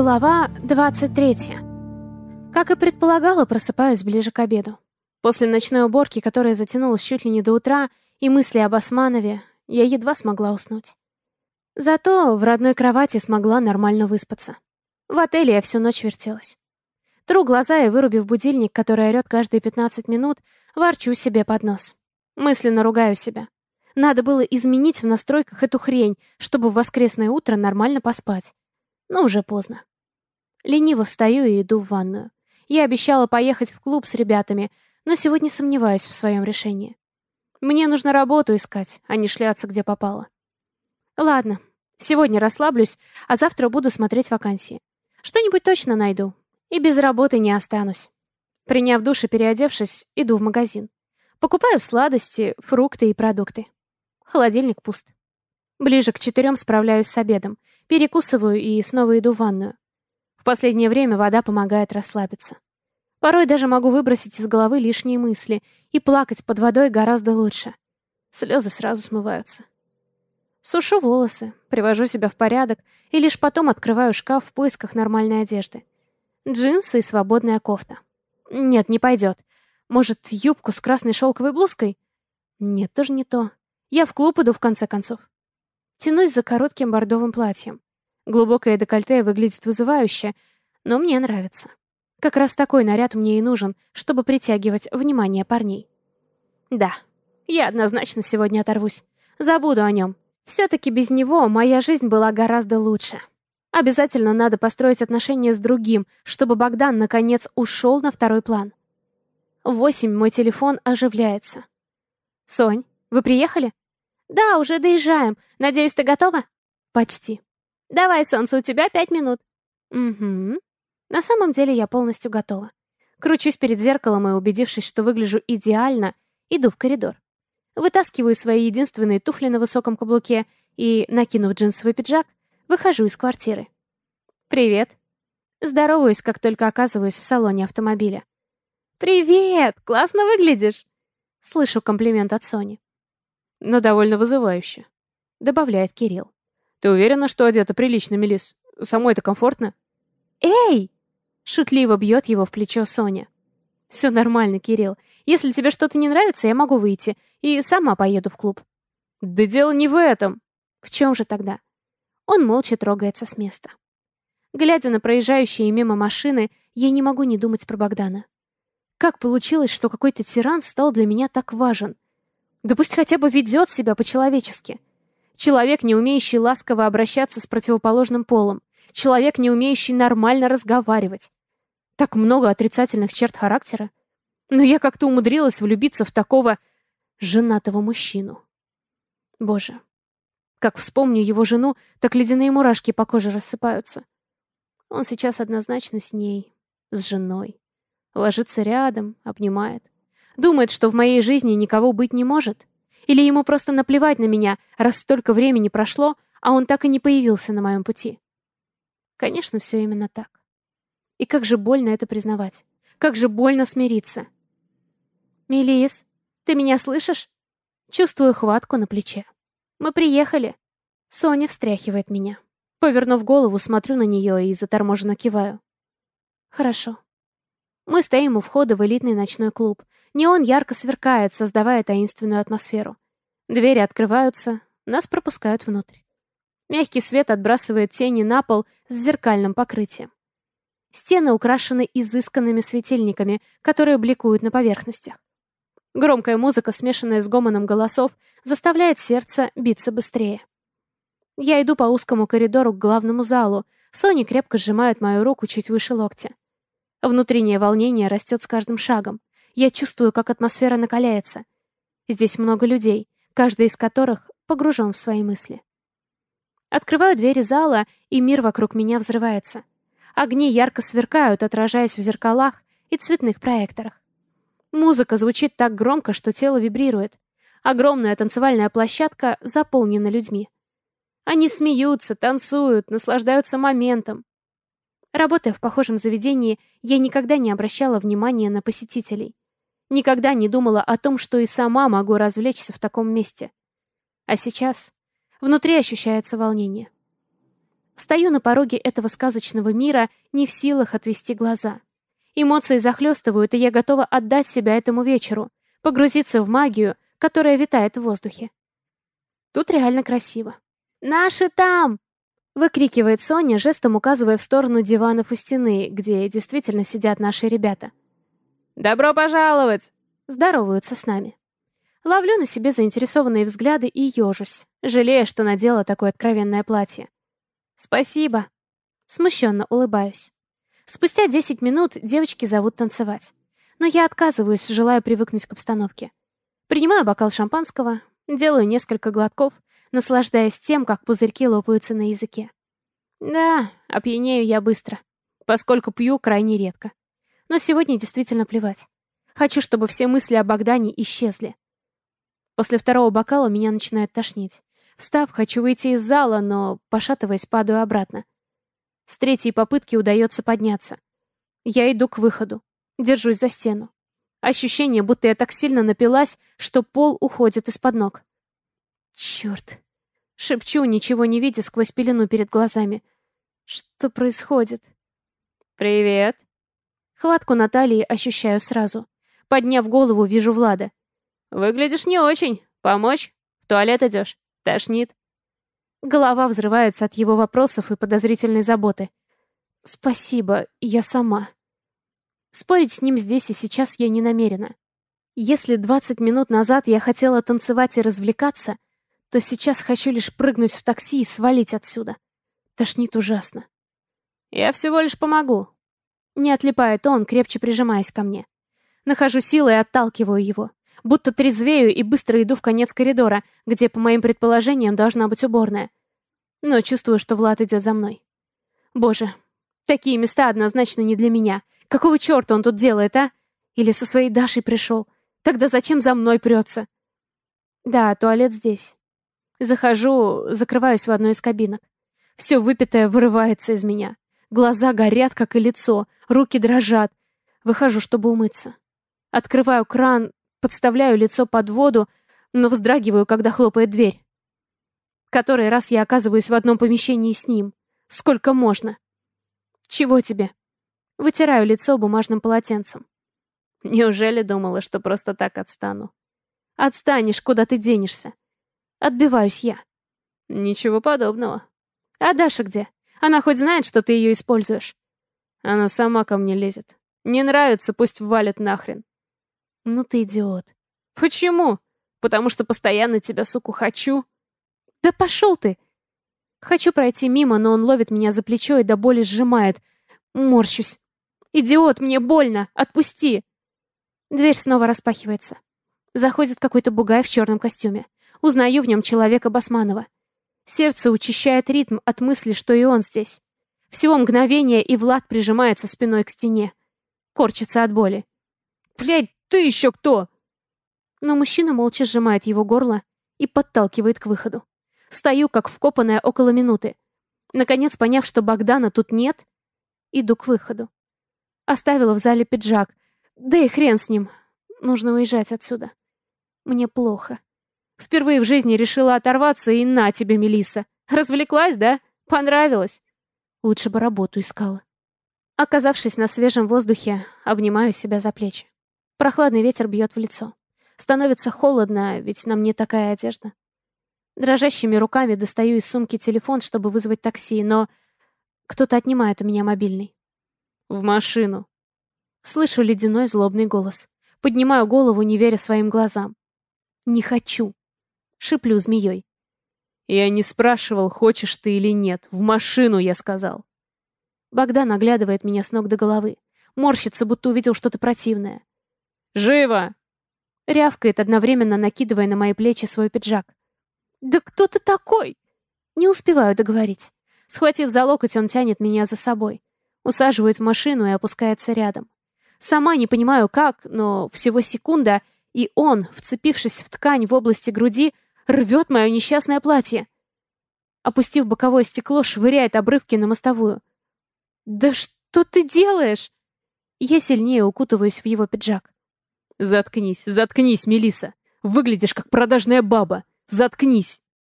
Глава 23. Как и предполагала, просыпаюсь ближе к обеду. После ночной уборки, которая затянулась чуть ли не до утра, и мысли об Османове, я едва смогла уснуть. Зато в родной кровати смогла нормально выспаться. В отеле я всю ночь вертелась. Тру глаза и, вырубив будильник, который орёт каждые 15 минут, ворчу себе под нос. Мысленно ругаю себя. Надо было изменить в настройках эту хрень, чтобы в воскресное утро нормально поспать но уже поздно. Лениво встаю и иду в ванную. Я обещала поехать в клуб с ребятами, но сегодня сомневаюсь в своем решении. Мне нужно работу искать, а не шляться где попало. Ладно, сегодня расслаблюсь, а завтра буду смотреть вакансии. Что-нибудь точно найду. И без работы не останусь. Приняв душ и переодевшись, иду в магазин. Покупаю сладости, фрукты и продукты. Холодильник пуст. Ближе к четырем справляюсь с обедом. Перекусываю и снова иду в ванную. В последнее время вода помогает расслабиться. Порой даже могу выбросить из головы лишние мысли, и плакать под водой гораздо лучше. Слезы сразу смываются. Сушу волосы, привожу себя в порядок и лишь потом открываю шкаф в поисках нормальной одежды. Джинсы и свободная кофта. Нет, не пойдет. Может, юбку с красной шелковой блузкой? Нет, тоже не то. Я в клуб иду, в конце концов. Тянусь за коротким бордовым платьем. Глубокое декольте выглядит вызывающе, но мне нравится. Как раз такой наряд мне и нужен, чтобы притягивать внимание парней. Да, я однозначно сегодня оторвусь. Забуду о нем. Все-таки без него моя жизнь была гораздо лучше. Обязательно надо построить отношения с другим, чтобы Богдан, наконец, ушел на второй план. Восемь мой телефон оживляется. «Сонь, вы приехали?» «Да, уже доезжаем. Надеюсь, ты готова?» «Почти». «Давай, солнце, у тебя пять минут». «Угу». На самом деле я полностью готова. Кручусь перед зеркалом и, убедившись, что выгляжу идеально, иду в коридор. Вытаскиваю свои единственные туфли на высоком каблуке и, накинув джинсовый пиджак, выхожу из квартиры. «Привет». Здороваюсь, как только оказываюсь в салоне автомобиля. «Привет! Классно выглядишь!» Слышу комплимент от Сони но довольно вызывающе», — добавляет Кирилл. «Ты уверена, что одета прилично, Мелис? Самой-то комфортно?» «Эй!» — шутливо бьет его в плечо Соня. «Все нормально, Кирилл. Если тебе что-то не нравится, я могу выйти и сама поеду в клуб». «Да дело не в этом!» «В чем же тогда?» Он молча трогается с места. Глядя на проезжающие мимо машины, я не могу не думать про Богдана. Как получилось, что какой-то тиран стал для меня так важен — да пусть хотя бы ведет себя по-человечески. Человек, не умеющий ласково обращаться с противоположным полом. Человек, не умеющий нормально разговаривать. Так много отрицательных черт характера. Но я как-то умудрилась влюбиться в такого женатого мужчину. Боже, как вспомню его жену, так ледяные мурашки по коже рассыпаются. Он сейчас однозначно с ней, с женой. Ложится рядом, обнимает. Думает, что в моей жизни никого быть не может? Или ему просто наплевать на меня, раз столько времени прошло, а он так и не появился на моем пути? Конечно, все именно так. И как же больно это признавать. Как же больно смириться. «Мелис, ты меня слышишь?» Чувствую хватку на плече. «Мы приехали». Соня встряхивает меня. Повернув голову, смотрю на нее и заторможенно киваю. «Хорошо». Мы стоим у входа в элитный ночной клуб, Неон ярко сверкает, создавая таинственную атмосферу. Двери открываются, нас пропускают внутрь. Мягкий свет отбрасывает тени на пол с зеркальным покрытием. Стены украшены изысканными светильниками, которые бликуют на поверхностях. Громкая музыка, смешанная с гомоном голосов, заставляет сердце биться быстрее. Я иду по узкому коридору к главному залу. Сони крепко сжимает мою руку чуть выше локтя. Внутреннее волнение растет с каждым шагом. Я чувствую, как атмосфера накаляется. Здесь много людей, каждый из которых погружен в свои мысли. Открываю двери зала, и мир вокруг меня взрывается. Огни ярко сверкают, отражаясь в зеркалах и цветных проекторах. Музыка звучит так громко, что тело вибрирует. Огромная танцевальная площадка заполнена людьми. Они смеются, танцуют, наслаждаются моментом. Работая в похожем заведении, я никогда не обращала внимания на посетителей. Никогда не думала о том, что и сама могу развлечься в таком месте. А сейчас внутри ощущается волнение. Стою на пороге этого сказочного мира, не в силах отвести глаза. Эмоции захлестывают, и я готова отдать себя этому вечеру, погрузиться в магию, которая витает в воздухе. Тут реально красиво. «Наши там!» — выкрикивает Соня, жестом указывая в сторону диванов у стены, где действительно сидят наши ребята. «Добро пожаловать!» — здороваются с нами. Ловлю на себе заинтересованные взгляды и ежусь, жалея, что надела такое откровенное платье. «Спасибо!» Смущенно улыбаюсь. Спустя 10 минут девочки зовут танцевать. Но я отказываюсь, желая привыкнуть к обстановке. Принимаю бокал шампанского, делаю несколько глотков, наслаждаясь тем, как пузырьки лопаются на языке. Да, опьянею я быстро, поскольку пью крайне редко. Но сегодня действительно плевать. Хочу, чтобы все мысли о Богдане исчезли. После второго бокала меня начинает тошнить. Встав, хочу выйти из зала, но, пошатываясь, падаю обратно. С третьей попытки удается подняться. Я иду к выходу. Держусь за стену. Ощущение, будто я так сильно напилась, что пол уходит из-под ног. Черт. Шепчу, ничего не видя сквозь пелену перед глазами. Что происходит? «Привет!» Хватку Натальи ощущаю сразу. Подняв голову, вижу Влада. «Выглядишь не очень. Помочь? В туалет идешь? Тошнит?» Голова взрывается от его вопросов и подозрительной заботы. «Спасибо, я сама». Спорить с ним здесь и сейчас я не намерена. Если 20 минут назад я хотела танцевать и развлекаться, то сейчас хочу лишь прыгнуть в такси и свалить отсюда. Тошнит ужасно. «Я всего лишь помогу». Не отлипает он, крепче прижимаясь ко мне. Нахожу силы и отталкиваю его. Будто трезвею и быстро иду в конец коридора, где, по моим предположениям, должна быть уборная. Но чувствую, что Влад идет за мной. Боже, такие места однозначно не для меня. Какого черта он тут делает, а? Или со своей Дашей пришел? Тогда зачем за мной прется? Да, туалет здесь. Захожу, закрываюсь в одной из кабинок. Все выпитое вырывается из меня. Глаза горят, как и лицо, руки дрожат. Выхожу, чтобы умыться. Открываю кран, подставляю лицо под воду, но вздрагиваю, когда хлопает дверь. Который раз я оказываюсь в одном помещении с ним. Сколько можно? Чего тебе? Вытираю лицо бумажным полотенцем. Неужели думала, что просто так отстану? Отстанешь, куда ты денешься? Отбиваюсь я. Ничего подобного. А Даша где? Она хоть знает, что ты ее используешь? Она сама ко мне лезет. Не нравится, пусть валит нахрен. Ну ты идиот. Почему? Потому что постоянно тебя, суку, хочу. Да пошел ты! Хочу пройти мимо, но он ловит меня за плечо и до боли сжимает. Морщусь. «Идиот, мне больно! Отпусти!» Дверь снова распахивается. Заходит какой-то бугай в черном костюме. Узнаю в нем человека Басманова. Сердце учащает ритм от мысли, что и он здесь. Всего мгновение, и Влад прижимается спиной к стене. Корчится от боли. «Блядь, ты еще кто?» Но мужчина молча сжимает его горло и подталкивает к выходу. Стою, как вкопанная, около минуты. Наконец, поняв, что Богдана тут нет, иду к выходу. Оставила в зале пиджак. Да и хрен с ним. Нужно уезжать отсюда. Мне плохо. Впервые в жизни решила оторваться, и на тебе, Мелиса. Развлеклась, да? Понравилось? Лучше бы работу искала. Оказавшись на свежем воздухе, обнимаю себя за плечи. Прохладный ветер бьет в лицо. Становится холодно, ведь на мне такая одежда. Дрожащими руками достаю из сумки телефон, чтобы вызвать такси, но кто-то отнимает у меня мобильный. «В машину!» Слышу ледяной злобный голос. Поднимаю голову, не веря своим глазам. «Не хочу!» Шиплю змеей. «Я не спрашивал, хочешь ты или нет. В машину, я сказал!» Богдан оглядывает меня с ног до головы. Морщится, будто увидел что-то противное. «Живо!» Рявкает, одновременно накидывая на мои плечи свой пиджак. «Да кто ты такой?» Не успеваю договорить. Схватив за локоть, он тянет меня за собой. Усаживает в машину и опускается рядом. Сама не понимаю как, но всего секунда, и он, вцепившись в ткань в области груди, рвет мое несчастное платье. Опустив боковое стекло, швыряет обрывки на мостовую. «Да что ты делаешь?» Я сильнее укутываюсь в его пиджак. «Заткнись, заткнись, Мелиса. Выглядишь как продажная баба. Заткнись!»